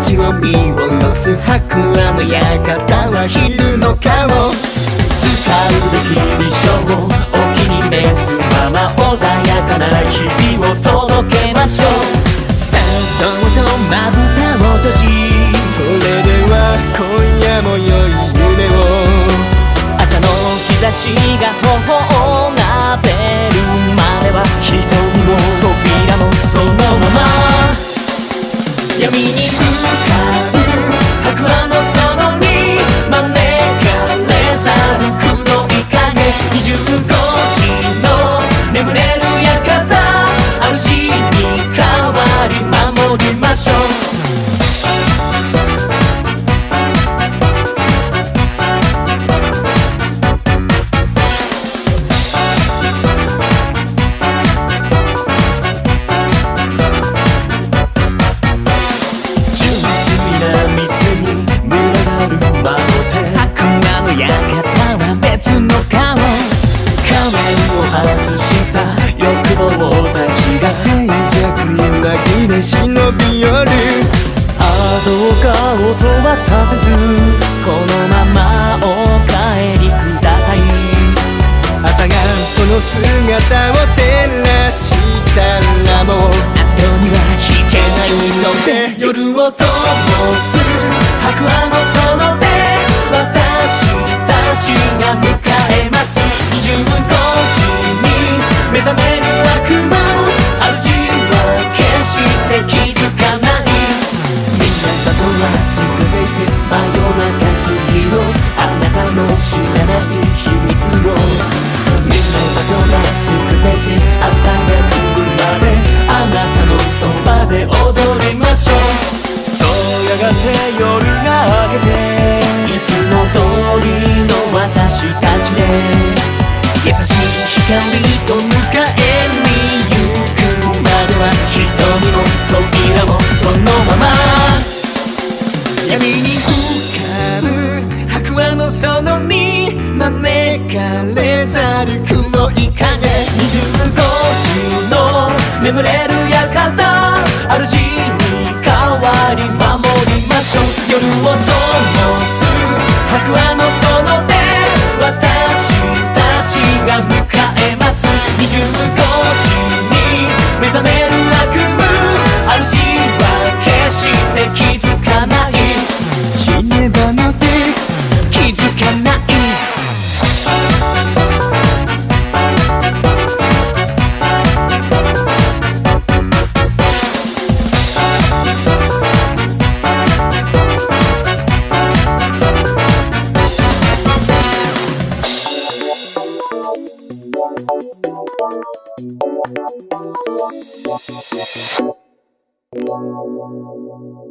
街を見下ろす白亜の館は昼の顔。使うべき衣装をお気に召すまま穏やかな日々を届けましょうさっそうとまぶたを閉じそれでは今夜も良い夢を。朝の日差しが頬をなべるまでは瞳も扉もそのまま。闇に向かを灯す白亜の園で私たちが迎えます。25時に目覚める悪魔。て夜が明けて。いつも通りの私たちで。優しい光と迎えに行く。までは瞳も扉もそのまま。闇に浮かぶ白亜の園に招かれざる黒い影。ましょう。夜を灯す白亜の Thank you.